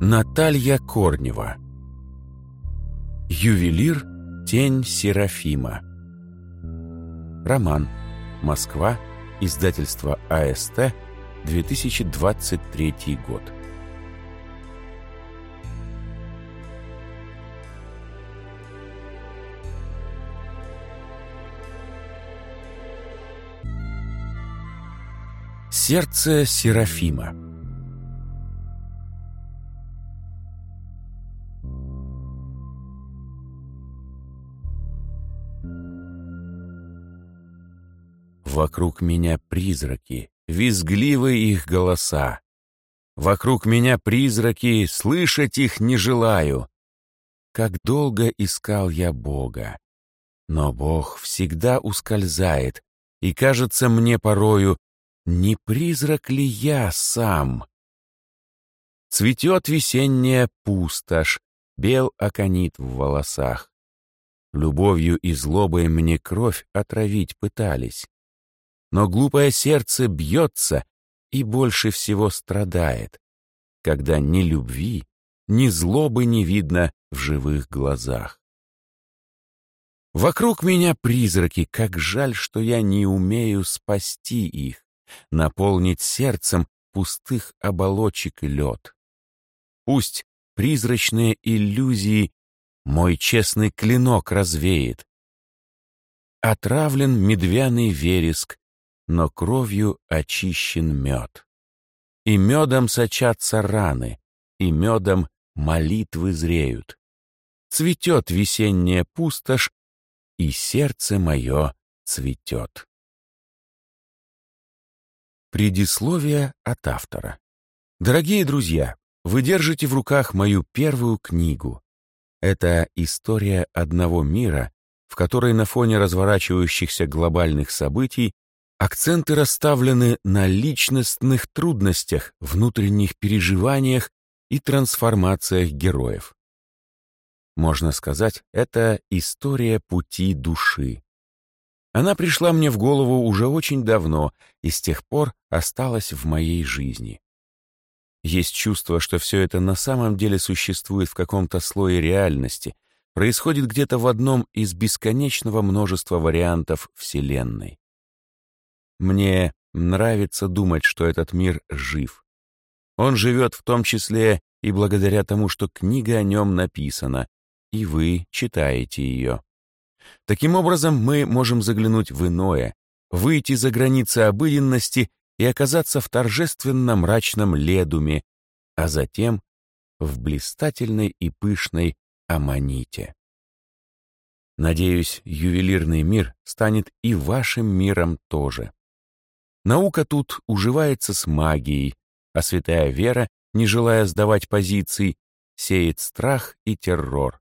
Наталья Корнева. Ювелир. Тень Серафима Роман. Москва. Издательство АСТ 2023 год. Сердце Серафима Вокруг меня призраки, визгливы их голоса. Вокруг меня призраки, слышать их не желаю. Как долго искал я Бога. Но Бог всегда ускользает, и кажется мне порою, не призрак ли я сам? Цветет весенняя пустошь, бел оконит в волосах. Любовью и злобой мне кровь отравить пытались. Но глупое сердце бьется и больше всего страдает, когда ни любви, ни злобы не видно в живых глазах. Вокруг меня призраки, как жаль, что я не умею спасти их наполнить сердцем пустых оболочек лед. Пусть призрачные иллюзии мой честный клинок развеет. Отравлен медвяный вереск, но кровью очищен мед. И медом сочатся раны, и медом молитвы зреют. Цветет весенняя пустошь, и сердце мое цветет. Предисловие от автора. Дорогие друзья, вы держите в руках мою первую книгу. Это история одного мира, в которой на фоне разворачивающихся глобальных событий акценты расставлены на личностных трудностях, внутренних переживаниях и трансформациях героев. Можно сказать, это история пути души. Она пришла мне в голову уже очень давно и с тех пор осталась в моей жизни. Есть чувство, что все это на самом деле существует в каком-то слое реальности, происходит где-то в одном из бесконечного множества вариантов Вселенной. Мне нравится думать, что этот мир жив. Он живет в том числе и благодаря тому, что книга о нем написана, и вы читаете ее. Таким образом, мы можем заглянуть в иное, выйти за границы обыденности и оказаться в торжественно-мрачном ледуме, а затем в блистательной и пышной аманите. Надеюсь, ювелирный мир станет и вашим миром тоже. Наука тут уживается с магией, а святая вера, не желая сдавать позиций, сеет страх и террор.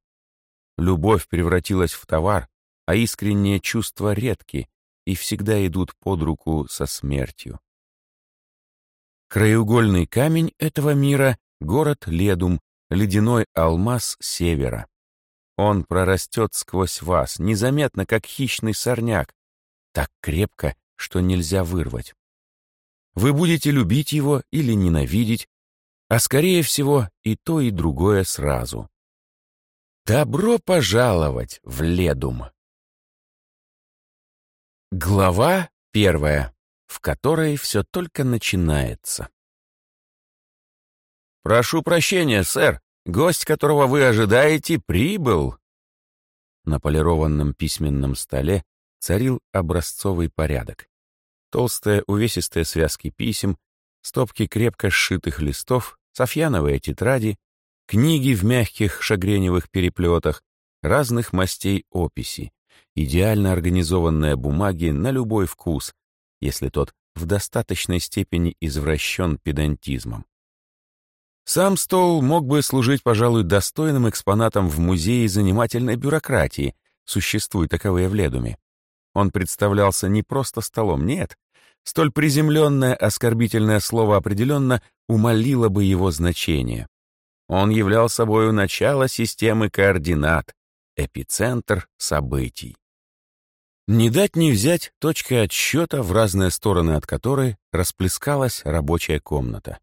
Любовь превратилась в товар, а искренние чувства редки и всегда идут под руку со смертью. Краеугольный камень этого мира — город Ледум, ледяной алмаз севера. Он прорастет сквозь вас, незаметно, как хищный сорняк, так крепко, что нельзя вырвать. Вы будете любить его или ненавидеть, а скорее всего и то, и другое сразу. Добро пожаловать в Ледум! Глава первая, в которой все только начинается. «Прошу прощения, сэр, гость, которого вы ожидаете, прибыл!» На полированном письменном столе царил образцовый порядок. Толстые увесистые связки писем, стопки крепко сшитых листов, софьяновые тетради, книги в мягких шагреневых переплетах, разных мастей описи, идеально организованные бумаги на любой вкус, если тот в достаточной степени извращен педантизмом. Сам стол мог бы служить, пожалуй, достойным экспонатом в музее занимательной бюрократии, существует таковые в Ледуме. Он представлялся не просто столом, нет. Столь приземленное оскорбительное слово определенно умолило бы его значение. Он являл собою начало системы координат, эпицентр событий. Не дать не взять точкой отсчета, в разные стороны от которой расплескалась рабочая комната.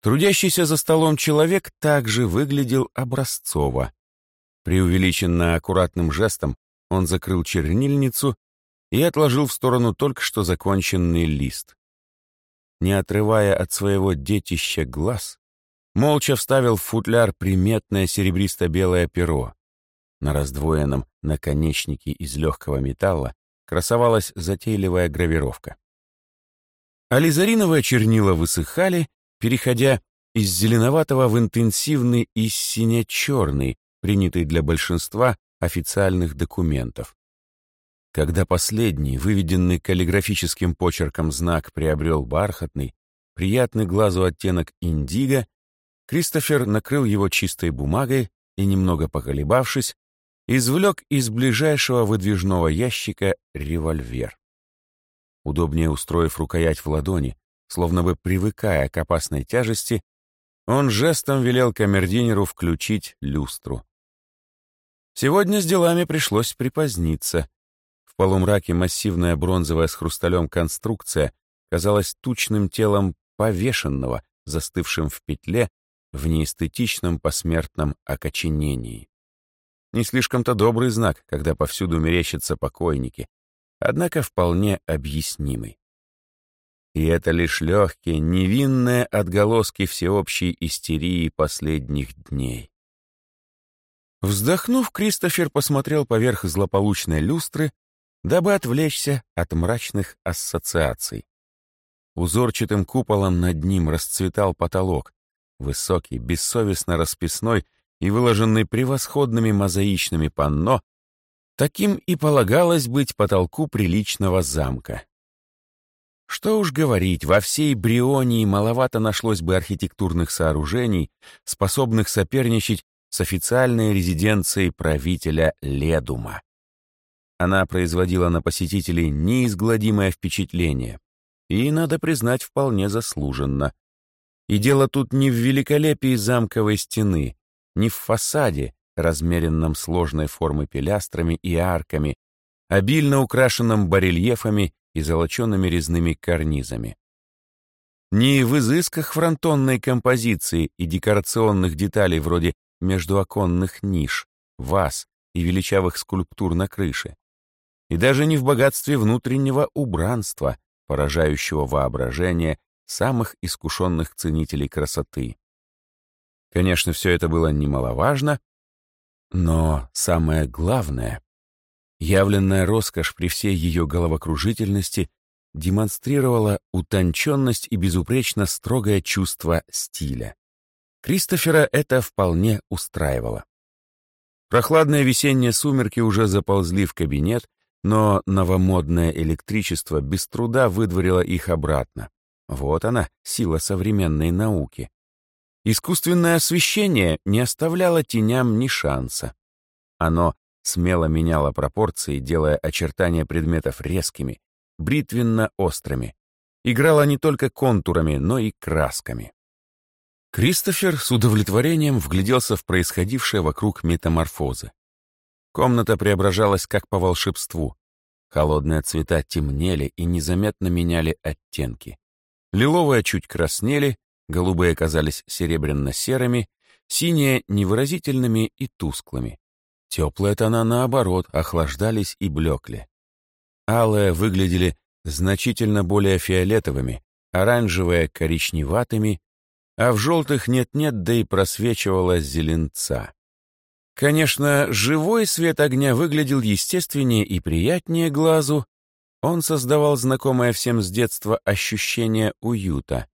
Трудящийся за столом человек также выглядел образцово. Преувеличенно аккуратным жестом он закрыл чернильницу и отложил в сторону только что законченный лист. Не отрывая от своего детища глаз, молча вставил в футляр приметное серебристо-белое перо. На раздвоенном наконечнике из легкого металла красовалась затейливая гравировка. Ализариновые чернила высыхали, переходя из зеленоватого в интенсивный и сине-черный, принятый для большинства официальных документов. Когда последний, выведенный каллиграфическим почерком знак приобрел бархатный, приятный глазу оттенок индиго, Кристофер накрыл его чистой бумагой и, немного поколебавшись, извлек из ближайшего выдвижного ящика револьвер. Удобнее устроив рукоять в ладони, словно бы привыкая к опасной тяжести, он жестом велел камердинеру включить люстру. Сегодня с делами пришлось припоздниться. В полумраке массивная бронзовая с хрусталем конструкция казалась тучным телом повешенного, застывшим в петле в неэстетичном посмертном окоченении. Не слишком-то добрый знак, когда повсюду мерещатся покойники, однако вполне объяснимый. И это лишь легкие, невинные отголоски всеобщей истерии последних дней. Вздохнув, Кристофер посмотрел поверх злополучной люстры, дабы отвлечься от мрачных ассоциаций. Узорчатым куполом над ним расцветал потолок, высокий, бессовестно расписной и выложенный превосходными мозаичными панно, таким и полагалось быть потолку приличного замка. Что уж говорить, во всей Брионии маловато нашлось бы архитектурных сооружений, способных соперничать с официальной резиденцией правителя Ледума. Она производила на посетителей неизгладимое впечатление, и, надо признать, вполне заслуженно. И дело тут не в великолепии замковой стены, не в фасаде, размеренном сложной формы пилястрами и арками, обильно украшенном барельефами и золоченными резными карнизами. Не в изысках фронтонной композиции и декорационных деталей вроде междуоконных ниш, ваз и величавых скульптур на крыше, и даже не в богатстве внутреннего убранства, поражающего воображение самых искушенных ценителей красоты. Конечно, все это было немаловажно, но самое главное, явленная роскошь при всей ее головокружительности демонстрировала утонченность и безупречно строгое чувство стиля. Кристофера это вполне устраивало. Прохладные весенние сумерки уже заползли в кабинет, но новомодное электричество без труда выдворило их обратно. Вот она, сила современной науки. Искусственное освещение не оставляло теням ни шанса. Оно смело меняло пропорции, делая очертания предметов резкими, бритвенно-острыми. Играло не только контурами, но и красками. Кристофер с удовлетворением вгляделся в происходившее вокруг метаморфозы. Комната преображалась как по волшебству. Холодные цвета темнели и незаметно меняли оттенки. Лиловые чуть краснели, голубые казались серебряно-серыми, синие — невыразительными и тусклыми. Теплые тона, наоборот, охлаждались и блекли. Алые выглядели значительно более фиолетовыми, оранжевые — коричневатыми, а в желтых нет-нет, да и просвечивала зеленца. Конечно, живой свет огня выглядел естественнее и приятнее глазу, он создавал знакомое всем с детства ощущение уюта.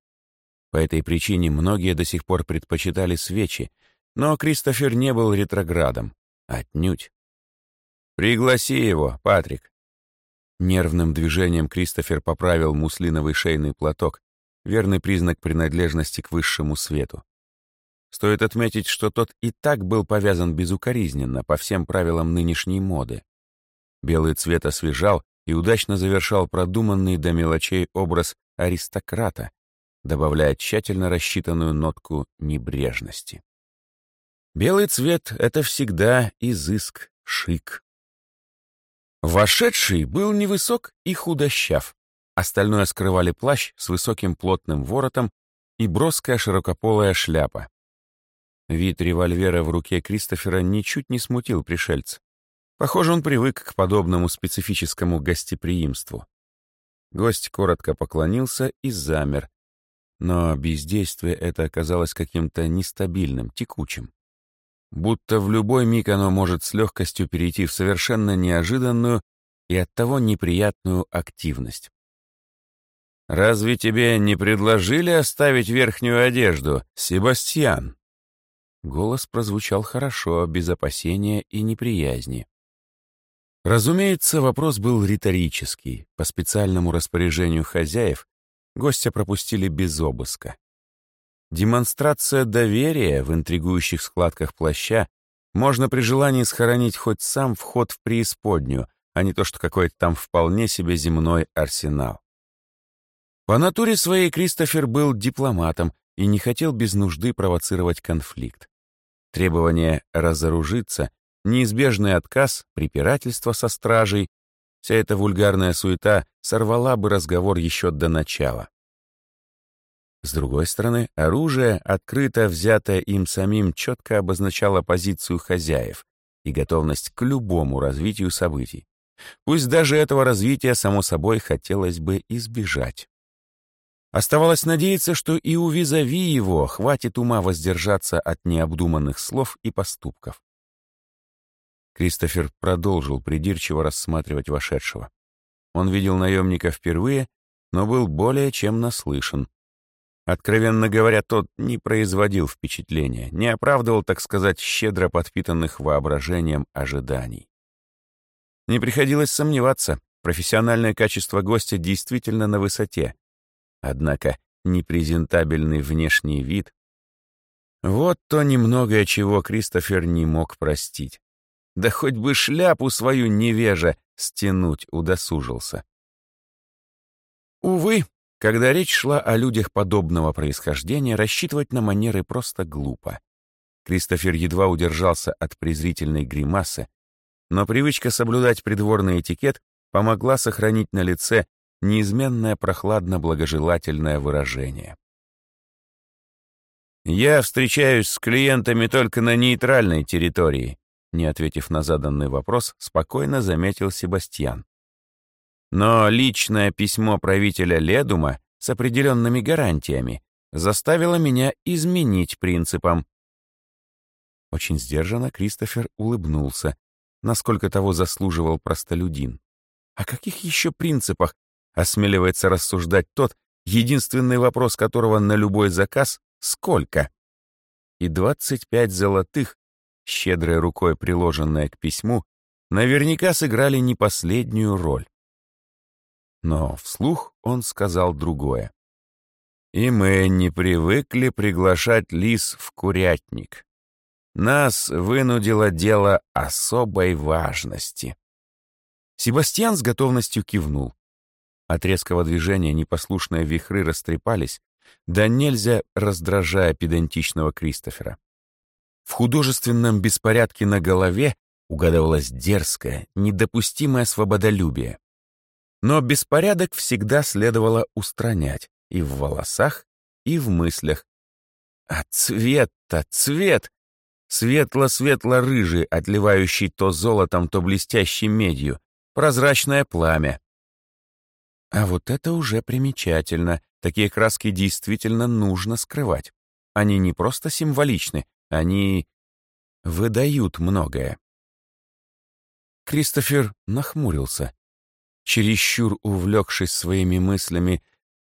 По этой причине многие до сих пор предпочитали свечи, но Кристофер не был ретроградом. Отнюдь. «Пригласи его, Патрик». Нервным движением Кристофер поправил муслиновый шейный платок, верный признак принадлежности к высшему свету. Стоит отметить, что тот и так был повязан безукоризненно по всем правилам нынешней моды. Белый цвет освежал и удачно завершал продуманный до мелочей образ аристократа, добавляя тщательно рассчитанную нотку небрежности. Белый цвет — это всегда изыск, шик. Вошедший был невысок и худощав. Остальное скрывали плащ с высоким плотным воротом и броская широкополая шляпа. Вид револьвера в руке Кристофера ничуть не смутил пришельца. Похоже, он привык к подобному специфическому гостеприимству. Гость коротко поклонился и замер. Но бездействие это оказалось каким-то нестабильным, текучим. Будто в любой миг оно может с легкостью перейти в совершенно неожиданную и оттого неприятную активность. «Разве тебе не предложили оставить верхнюю одежду, Себастьян?» Голос прозвучал хорошо, без опасения и неприязни. Разумеется, вопрос был риторический. По специальному распоряжению хозяев гостя пропустили без обыска. Демонстрация доверия в интригующих складках плаща можно при желании схоронить хоть сам вход в преисподнюю, а не то, что какой-то там вполне себе земной арсенал. По натуре своей Кристофер был дипломатом и не хотел без нужды провоцировать конфликт. Требование разоружиться неизбежный отказ, препирательство со стражей, вся эта вульгарная суета сорвала бы разговор еще до начала. С другой стороны, оружие, открыто взятое им самим, четко обозначало позицию хозяев и готовность к любому развитию событий. Пусть даже этого развития, само собой, хотелось бы избежать. Оставалось надеяться, что и у визави его хватит ума воздержаться от необдуманных слов и поступков. Кристофер продолжил придирчиво рассматривать вошедшего. Он видел наемника впервые, но был более чем наслышан. Откровенно говоря, тот не производил впечатления, не оправдывал, так сказать, щедро подпитанных воображением ожиданий. Не приходилось сомневаться, профессиональное качество гостя действительно на высоте. Однако непрезентабельный внешний вид — вот то немногое, чего Кристофер не мог простить. Да хоть бы шляпу свою невежа стянуть удосужился. Увы, когда речь шла о людях подобного происхождения, рассчитывать на манеры просто глупо. Кристофер едва удержался от презрительной гримасы, но привычка соблюдать придворный этикет помогла сохранить на лице неизменное прохладно-благожелательное выражение. «Я встречаюсь с клиентами только на нейтральной территории», не ответив на заданный вопрос, спокойно заметил Себастьян. Но личное письмо правителя Ледума с определенными гарантиями заставило меня изменить принципам. Очень сдержанно Кристофер улыбнулся, насколько того заслуживал простолюдин. О каких еще принципах осмеливается рассуждать тот, единственный вопрос которого на любой заказ — сколько? И двадцать пять золотых щедрой рукой приложенная к письму, наверняка сыграли не последнюю роль. Но вслух он сказал другое. «И мы не привыкли приглашать лис в курятник. Нас вынудило дело особой важности». Себастьян с готовностью кивнул. От резкого движения непослушные вихры растрепались, да нельзя раздражая педантичного Кристофера. В художественном беспорядке на голове угадывалось дерзкое, недопустимое свободолюбие. Но беспорядок всегда следовало устранять и в волосах, и в мыслях. А цвет-то, цвет! Светло-светло-рыжий, отливающий то золотом, то блестящей медью, прозрачное пламя. А вот это уже примечательно. Такие краски действительно нужно скрывать. Они не просто символичны, они выдают многое. Кристофер нахмурился. Чересчур увлекшись своими мыслями,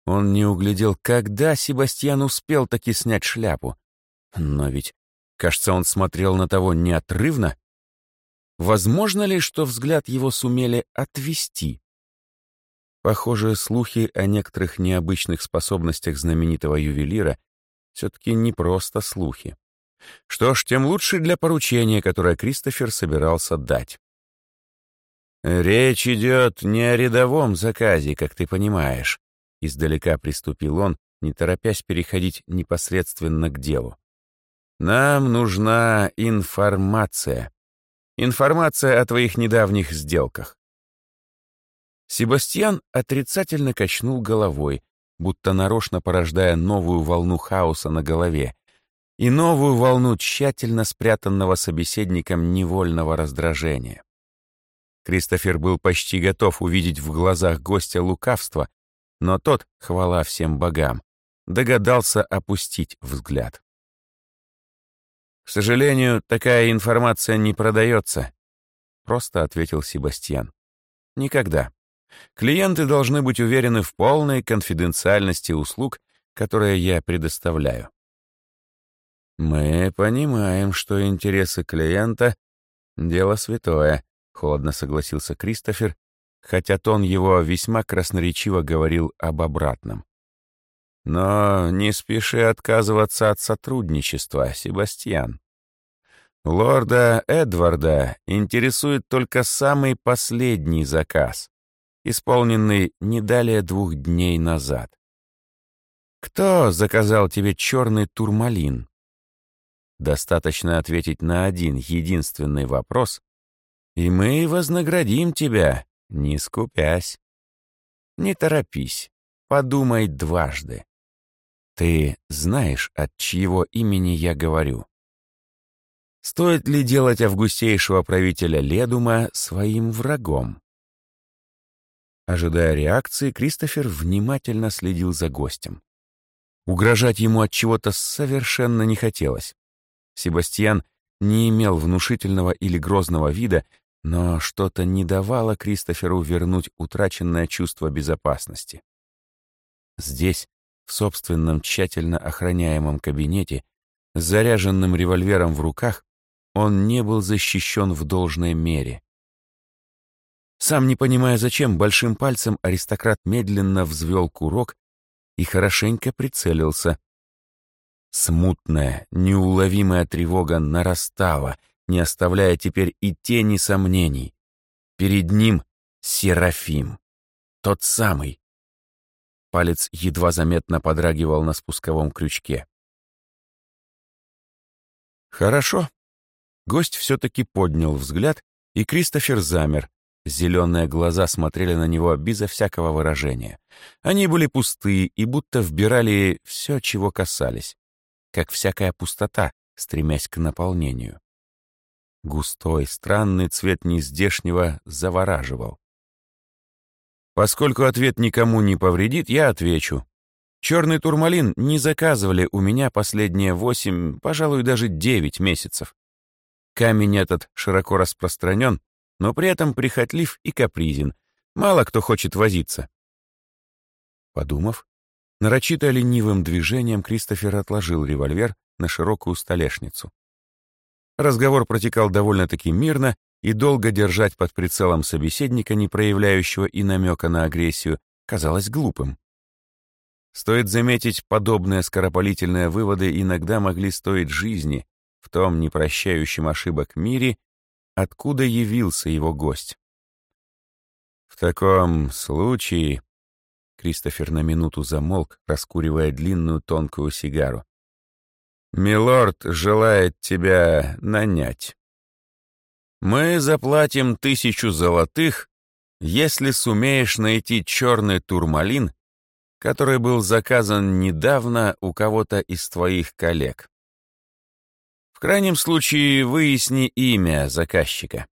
он не углядел, когда Себастьян успел таки снять шляпу. Но ведь, кажется, он смотрел на того неотрывно. Возможно ли, что взгляд его сумели отвести? Похоже, слухи о некоторых необычных способностях знаменитого ювелира все-таки не просто слухи. Что ж, тем лучше для поручения, которое Кристофер собирался дать. «Речь идет не о рядовом заказе, как ты понимаешь», — издалека приступил он, не торопясь переходить непосредственно к делу. «Нам нужна информация. Информация о твоих недавних сделках». Себастьян отрицательно качнул головой, будто нарочно порождая новую волну хаоса на голове и новую волну тщательно спрятанного собеседником невольного раздражения. Кристофер был почти готов увидеть в глазах гостя лукавство, но тот, хвала всем богам, догадался опустить взгляд. «К сожалению, такая информация не продается», — просто ответил Себастьян. «Никогда. Клиенты должны быть уверены в полной конфиденциальности услуг, которые я предоставляю». «Мы понимаем, что интересы клиента — дело святое», — холодно согласился Кристофер, хотя тон его весьма красноречиво говорил об обратном. Но не спеши отказываться от сотрудничества, Себастьян. Лорда Эдварда интересует только самый последний заказ, исполненный не далее двух дней назад. Кто заказал тебе черный турмалин? Достаточно ответить на один единственный вопрос, и мы вознаградим тебя, не скупясь. Не торопись, подумай дважды. Ты знаешь, от чьего имени я говорю? Стоит ли делать августейшего правителя Ледума своим врагом? Ожидая реакции, Кристофер внимательно следил за гостем. Угрожать ему от чего-то совершенно не хотелось. Себастьян не имел внушительного или грозного вида, но что-то не давало Кристоферу вернуть утраченное чувство безопасности. Здесь, в собственном тщательно охраняемом кабинете, с заряженным револьвером в руках, он не был защищен в должной мере. Сам не понимая зачем, большим пальцем аристократ медленно взвел курок и хорошенько прицелился. Смутная, неуловимая тревога нарастала, не оставляя теперь и тени сомнений. Перед ним Серафим, тот самый, Палец едва заметно подрагивал на спусковом крючке. «Хорошо». Гость все-таки поднял взгляд, и Кристофер замер. Зеленые глаза смотрели на него безо всякого выражения. Они были пустые и будто вбирали все, чего касались, как всякая пустота, стремясь к наполнению. Густой, странный цвет нездешнего завораживал. Поскольку ответ никому не повредит, я отвечу. Черный турмалин не заказывали у меня последние восемь, пожалуй, даже девять месяцев. Камень этот широко распространен, но при этом прихотлив и капризен. Мало кто хочет возиться. Подумав, нарочито ленивым движением Кристофер отложил револьвер на широкую столешницу. Разговор протекал довольно-таки мирно, и долго держать под прицелом собеседника, не проявляющего и намека на агрессию, казалось глупым. Стоит заметить, подобные скоропалительные выводы иногда могли стоить жизни в том непрощающем ошибок мире, откуда явился его гость. В таком случае... Кристофер на минуту замолк, раскуривая длинную тонкую сигару. «Милорд желает тебя нанять». Мы заплатим тысячу золотых, если сумеешь найти черный турмалин, который был заказан недавно у кого-то из твоих коллег. В крайнем случае выясни имя заказчика.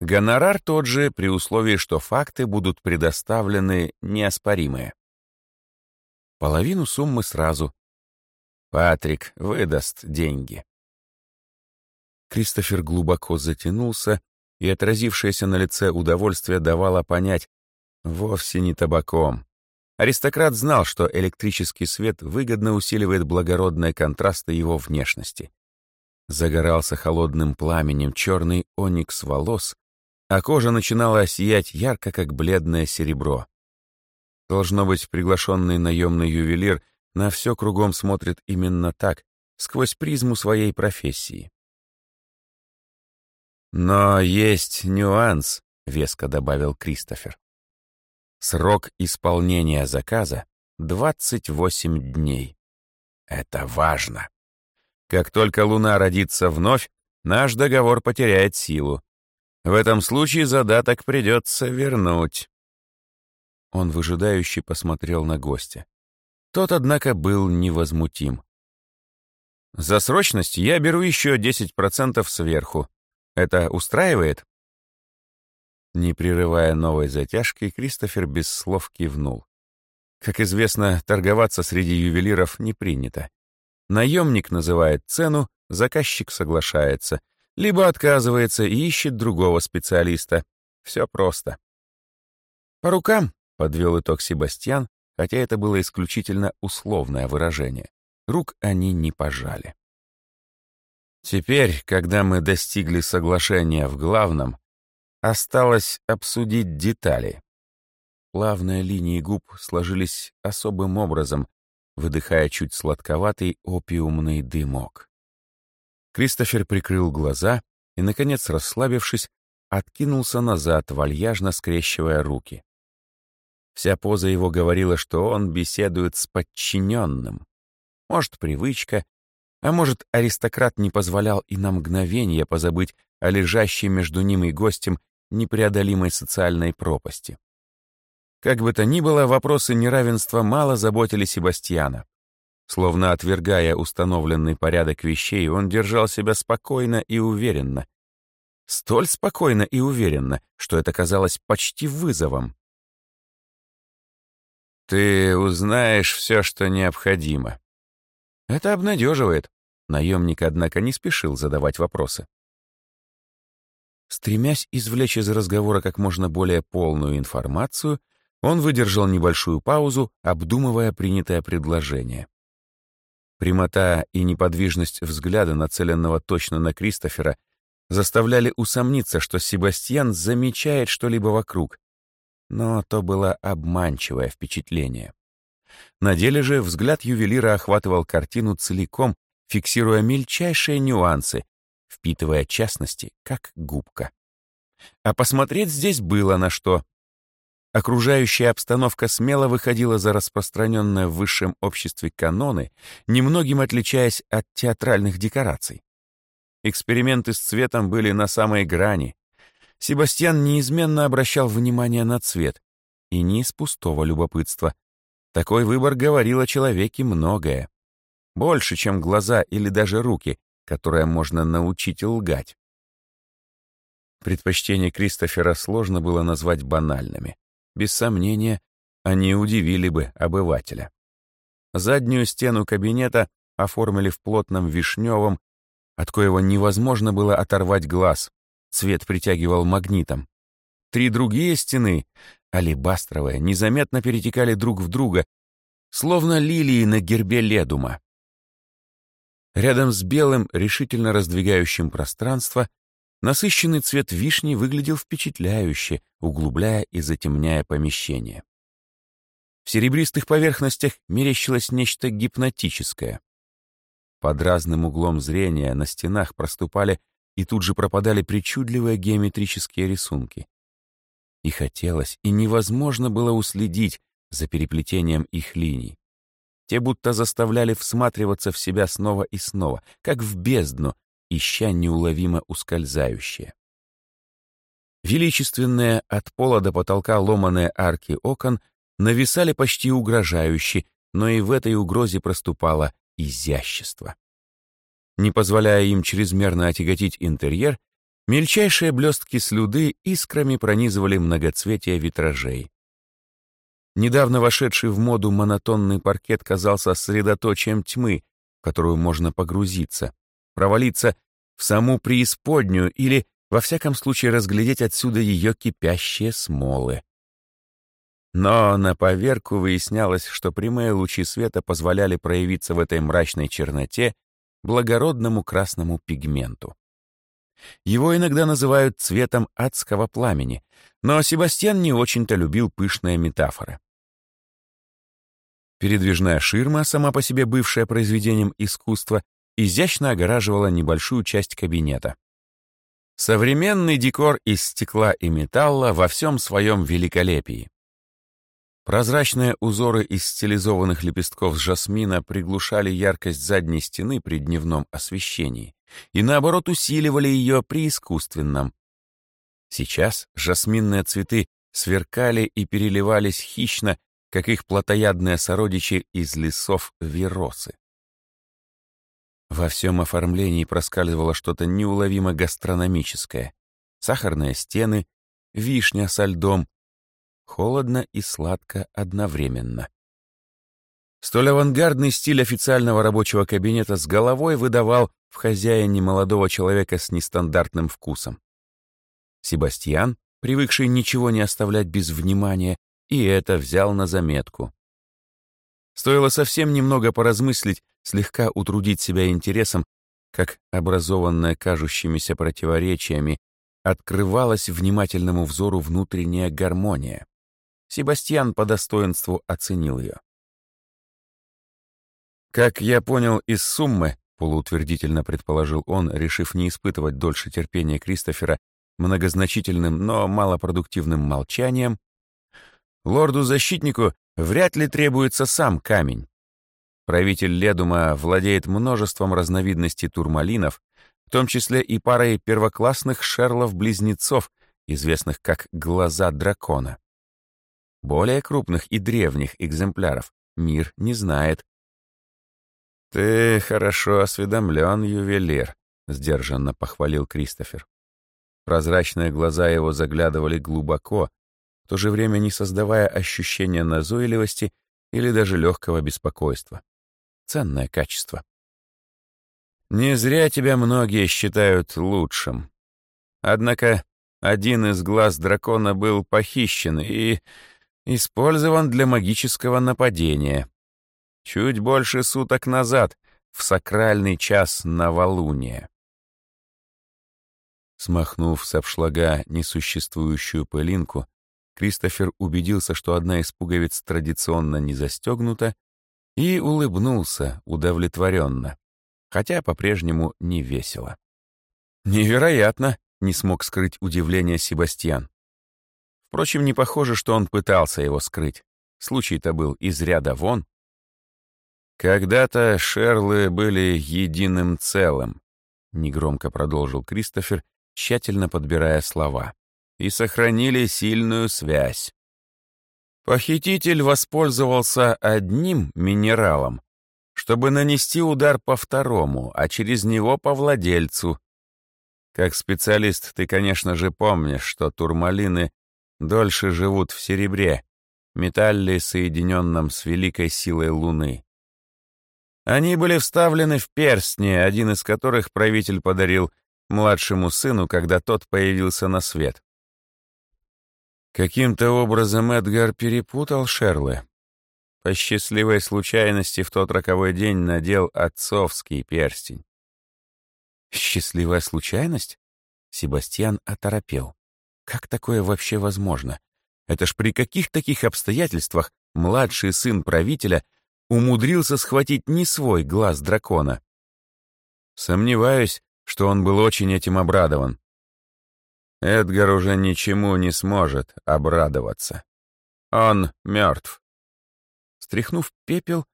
Гонорар тот же, при условии, что факты будут предоставлены неоспоримые. Половину суммы сразу. Патрик выдаст деньги. Кристофер глубоко затянулся, и отразившееся на лице удовольствие давало понять, вовсе не табаком. Аристократ знал, что электрический свет выгодно усиливает благородные контрасты его внешности. Загорался холодным пламенем черный оникс волос, а кожа начинала сиять ярко, как бледное серебро. Должно быть, приглашенный наемный ювелир на все кругом смотрит именно так, сквозь призму своей профессии. «Но есть нюанс», — веско добавил Кристофер. «Срок исполнения заказа — 28 дней. Это важно. Как только Луна родится вновь, наш договор потеряет силу. В этом случае задаток придется вернуть». Он выжидающе посмотрел на гостя. Тот, однако, был невозмутим. «За срочность я беру еще 10% сверху. Это устраивает?» Не прерывая новой затяжки, Кристофер без слов кивнул. Как известно, торговаться среди ювелиров не принято. Наемник называет цену, заказчик соглашается, либо отказывается и ищет другого специалиста. Все просто. «По рукам», — подвел итог Себастьян, хотя это было исключительно условное выражение. Рук они не пожали. Теперь, когда мы достигли соглашения в главном, Осталось обсудить детали. Плавные линии губ сложились особым образом, выдыхая чуть сладковатый опиумный дымок. Кристофер прикрыл глаза и, наконец, расслабившись, откинулся назад, вальяжно скрещивая руки. Вся поза его говорила, что он беседует с подчиненным. Может, привычка, а может, аристократ не позволял и на мгновение позабыть о лежащей между ним и гостем непреодолимой социальной пропасти. Как бы то ни было, вопросы неравенства мало заботили Себастьяна. Словно отвергая установленный порядок вещей, он держал себя спокойно и уверенно. Столь спокойно и уверенно, что это казалось почти вызовом. «Ты узнаешь все, что необходимо». Это обнадеживает. Наемник, однако, не спешил задавать вопросы. Стремясь извлечь из разговора как можно более полную информацию, он выдержал небольшую паузу, обдумывая принятое предложение. Прямота и неподвижность взгляда, нацеленного точно на Кристофера, заставляли усомниться, что Себастьян замечает что-либо вокруг. Но то было обманчивое впечатление. На деле же взгляд ювелира охватывал картину целиком, фиксируя мельчайшие нюансы, впитывая частности, как губка. А посмотреть здесь было на что. Окружающая обстановка смело выходила за распространенные в высшем обществе каноны, немногим отличаясь от театральных декораций. Эксперименты с цветом были на самой грани. Себастьян неизменно обращал внимание на цвет, и не из пустого любопытства. Такой выбор говорил о человеке многое. Больше, чем глаза или даже руки, которое можно научить лгать. Предпочтения Кристофера сложно было назвать банальными. Без сомнения, они удивили бы обывателя. Заднюю стену кабинета оформили в плотном вишневом, от коего невозможно было оторвать глаз. Цвет притягивал магнитом. Три другие стены, алебастровые, незаметно перетекали друг в друга, словно лилии на гербе Ледума. Рядом с белым, решительно раздвигающим пространство, насыщенный цвет вишни выглядел впечатляюще, углубляя и затемняя помещение. В серебристых поверхностях мерещилось нечто гипнотическое. Под разным углом зрения на стенах проступали и тут же пропадали причудливые геометрические рисунки. И хотелось, и невозможно было уследить за переплетением их линий. Те будто заставляли всматриваться в себя снова и снова, как в бездну, ища неуловимо ускользающее. Величественные от пола до потолка ломаные арки окон нависали почти угрожающе, но и в этой угрозе проступало изящество. Не позволяя им чрезмерно отяготить интерьер, мельчайшие блестки слюды искрами пронизывали многоцветие витражей. Недавно вошедший в моду монотонный паркет казался средоточием тьмы, в которую можно погрузиться, провалиться в саму преисподнюю или, во всяком случае, разглядеть отсюда ее кипящие смолы. Но на поверку выяснялось, что прямые лучи света позволяли проявиться в этой мрачной черноте благородному красному пигменту. Его иногда называют цветом адского пламени, но Себастьян не очень-то любил пышные метафоры. Передвижная ширма, сама по себе бывшая произведением искусства, изящно огораживала небольшую часть кабинета. Современный декор из стекла и металла во всем своем великолепии. Прозрачные узоры из стилизованных лепестков жасмина приглушали яркость задней стены при дневном освещении и, наоборот, усиливали ее при искусственном. Сейчас жасминные цветы сверкали и переливались хищно, как их плотоядные сородичи из лесов Веросы. Во всем оформлении проскальзывало что-то неуловимо гастрономическое. Сахарные стены, вишня со льдом. Холодно и сладко одновременно. Столь авангардный стиль официального рабочего кабинета с головой выдавал в хозяине молодого человека с нестандартным вкусом. Себастьян, привыкший ничего не оставлять без внимания, и это взял на заметку. Стоило совсем немного поразмыслить, слегка утрудить себя интересом, как образованная кажущимися противоречиями открывалась внимательному взору внутренняя гармония. Себастьян по достоинству оценил ее. «Как я понял из суммы», — полуутвердительно предположил он, решив не испытывать дольше терпения Кристофера многозначительным, но малопродуктивным молчанием, лорду-защитнику вряд ли требуется сам камень. Правитель Ледума владеет множеством разновидностей турмалинов, в том числе и парой первоклассных шерлов-близнецов, известных как «глаза дракона». Более крупных и древних экземпляров мир не знает. «Ты хорошо осведомлен, ювелир», — сдержанно похвалил Кристофер. Прозрачные глаза его заглядывали глубоко, в то же время не создавая ощущения назойливости или даже легкого беспокойства. Ценное качество. Не зря тебя многие считают лучшим. Однако один из глаз дракона был похищен и использован для магического нападения. Чуть больше суток назад, в сакральный час новолуния. Смахнув с обшлага несуществующую пылинку, Кристофер убедился, что одна из пуговиц традиционно не застегнута, и улыбнулся удовлетворенно, хотя по-прежнему не весело. «Невероятно!» — не смог скрыть удивление Себастьян. Впрочем, не похоже, что он пытался его скрыть. Случай-то был из ряда вон. «Когда-то Шерлы были единым целым», — негромко продолжил Кристофер, тщательно подбирая слова и сохранили сильную связь. Похититель воспользовался одним минералом, чтобы нанести удар по второму, а через него по владельцу. Как специалист ты, конечно же, помнишь, что турмалины дольше живут в серебре, металле, соединенном с великой силой Луны. Они были вставлены в перстни, один из которых правитель подарил младшему сыну, когда тот появился на свет. Каким-то образом Эдгар перепутал Шерлы. По счастливой случайности в тот роковой день надел отцовский перстень. Счастливая случайность? Себастьян оторопел. Как такое вообще возможно? Это ж при каких таких обстоятельствах младший сын правителя умудрился схватить не свой глаз дракона? Сомневаюсь, что он был очень этим обрадован. Эдгар уже ничему не сможет обрадоваться. Он мертв. Стряхнув пепел,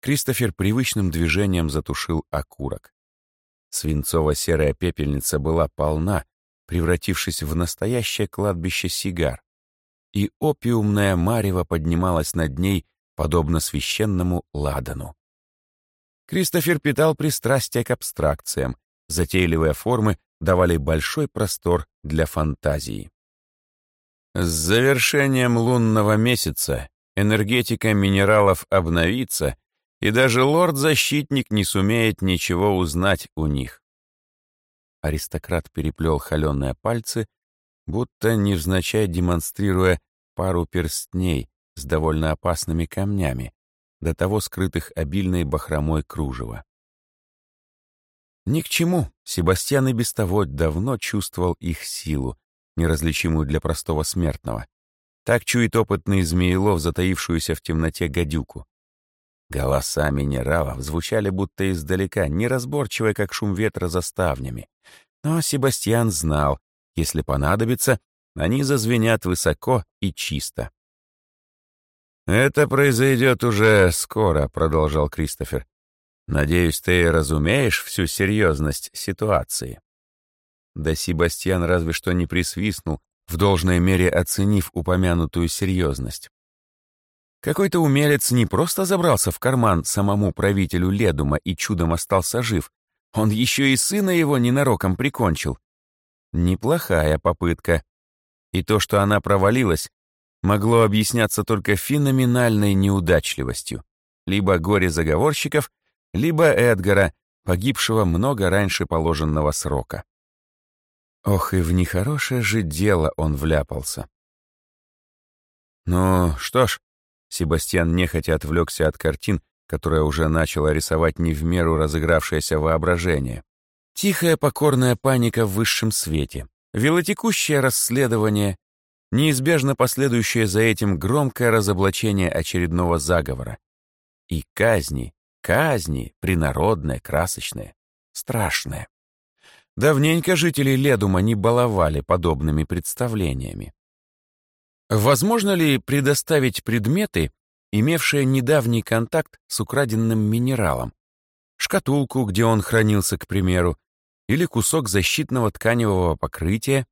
Кристофер привычным движением затушил окурок. Свинцово-серая пепельница была полна, превратившись в настоящее кладбище сигар, и опиумная марево поднималась над ней, подобно священному ладану. Кристофер питал пристрастие к абстракциям, затейливые формы давали большой простор для фантазии. С завершением лунного месяца энергетика минералов обновится, и даже лорд-защитник не сумеет ничего узнать у них. Аристократ переплел холеные пальцы, будто невзначай демонстрируя пару перстней с довольно опасными камнями, до того скрытых обильной бахромой кружева. Ни к чему, Себастьян и без того давно чувствовал их силу, неразличимую для простого смертного. Так чует опытный змеелов, затаившуюся в темноте гадюку. Голоса минералов звучали будто издалека, неразборчивые, как шум ветра за ставнями. Но Себастьян знал, если понадобится, они зазвенят высоко и чисто. «Это произойдет уже скоро», — продолжал Кристофер. Надеюсь, ты разумеешь всю серьезность ситуации. Да Себастьян разве что не присвистнул, в должной мере оценив упомянутую серьезность. Какой-то умелец не просто забрался в карман самому правителю Ледума и чудом остался жив, он еще и сына его ненароком прикончил. Неплохая попытка. И то, что она провалилась, могло объясняться только феноменальной неудачливостью. Либо горе заговорщиков, либо Эдгара, погибшего много раньше положенного срока. Ох, и в нехорошее же дело он вляпался. Ну, что ж, Себастьян нехотя отвлекся от картин, которая уже начала рисовать не в меру разыгравшееся воображение. Тихая покорная паника в высшем свете, велотекущее расследование, неизбежно последующее за этим громкое разоблачение очередного заговора. И казни, казни, принародные, красочные, страшные. Давненько жители Ледума не баловали подобными представлениями. Возможно ли предоставить предметы, имевшие недавний контакт с украденным минералом? Шкатулку, где он хранился, к примеру, или кусок защитного тканевого покрытия?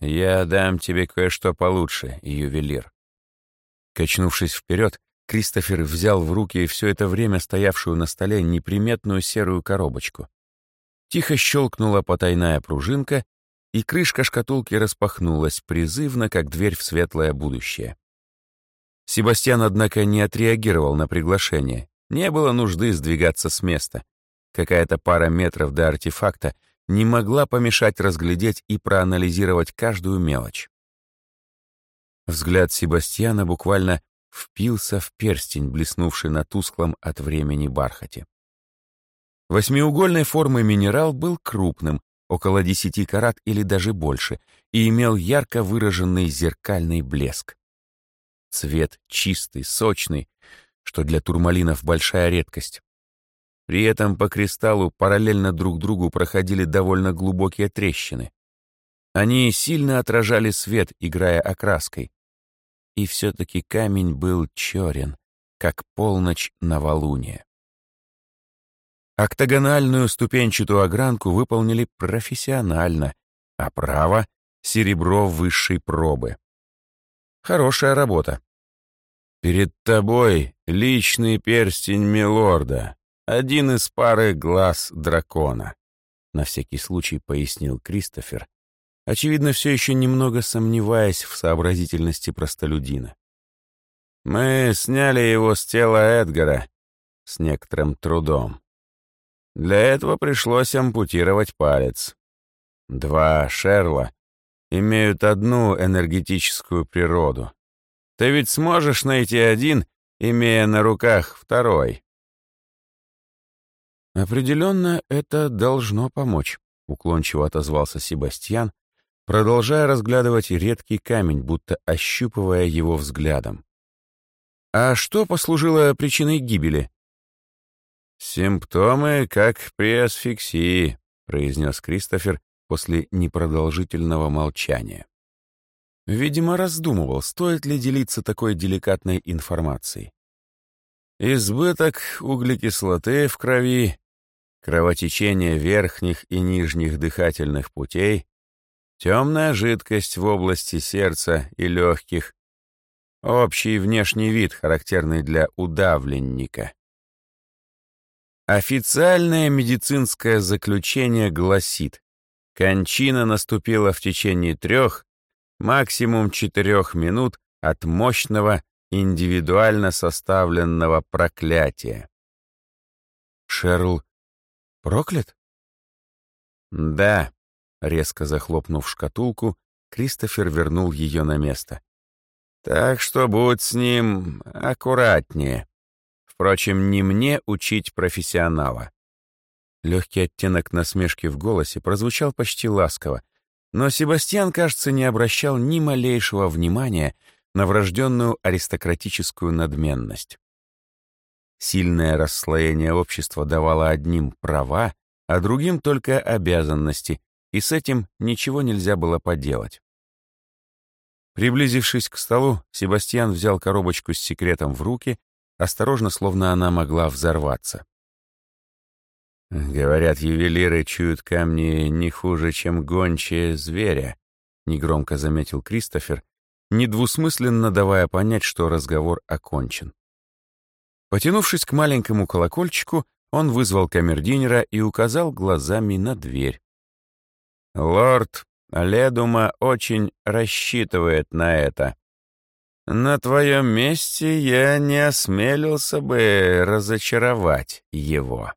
«Я дам тебе кое-что получше, ювелир». Качнувшись вперед, Кристофер взял в руки все это время стоявшую на столе неприметную серую коробочку. Тихо щелкнула потайная пружинка, и крышка шкатулки распахнулась призывно, как дверь в светлое будущее. Себастьян, однако, не отреагировал на приглашение. Не было нужды сдвигаться с места. Какая-то пара метров до артефакта не могла помешать разглядеть и проанализировать каждую мелочь. Взгляд Себастьяна буквально впился в перстень, блеснувший на тусклом от времени бархате. Восьмиугольной формы минерал был крупным, около 10 карат или даже больше, и имел ярко выраженный зеркальный блеск. Цвет чистый, сочный, что для турмалинов большая редкость. При этом по кристаллу параллельно друг другу проходили довольно глубокие трещины. Они сильно отражали свет, играя окраской. И все-таки камень был черен, как полночь новолуния. Октагональную ступенчатую огранку выполнили профессионально, а право — серебро высшей пробы. Хорошая работа. Перед тобой личный перстень Милорда, один из пары глаз дракона, на всякий случай пояснил Кристофер, очевидно, все еще немного сомневаясь в сообразительности простолюдина. Мы сняли его с тела Эдгара с некоторым трудом. Для этого пришлось ампутировать палец. Два Шерла имеют одну энергетическую природу. Ты ведь сможешь найти один, имея на руках второй. Определенно, это должно помочь, уклончиво отозвался Себастьян, продолжая разглядывать редкий камень, будто ощупывая его взглядом. А что послужило причиной гибели? «Симптомы, как при асфиксии», — произнес Кристофер после непродолжительного молчания. Видимо, раздумывал, стоит ли делиться такой деликатной информацией. Избыток углекислоты в крови, кровотечение верхних и нижних дыхательных путей, темная жидкость в области сердца и легких, общий внешний вид, характерный для удавленника. Официальное медицинское заключение гласит, кончина наступила в течение трех, максимум четырех минут от мощного индивидуально составленного проклятия. Шерл проклят? Да, резко захлопнув шкатулку, Кристофер вернул ее на место. Так что будь с ним аккуратнее. Впрочем, не мне учить профессионала. Легкий оттенок насмешки в голосе прозвучал почти ласково, но Себастьян, кажется, не обращал ни малейшего внимания на врожденную аристократическую надменность. Сильное расслоение общества давало одним права, а другим только обязанности, и с этим ничего нельзя было поделать. Приблизившись к столу, Себастьян взял коробочку с секретом в руки осторожно, словно она могла взорваться. «Говорят, ювелиры чуют камни не хуже, чем гончие зверя», — негромко заметил Кристофер, недвусмысленно давая понять, что разговор окончен. Потянувшись к маленькому колокольчику, он вызвал камердинера и указал глазами на дверь. «Лорд Ледума очень рассчитывает на это. На твоем месте я не осмелился бы разочаровать его».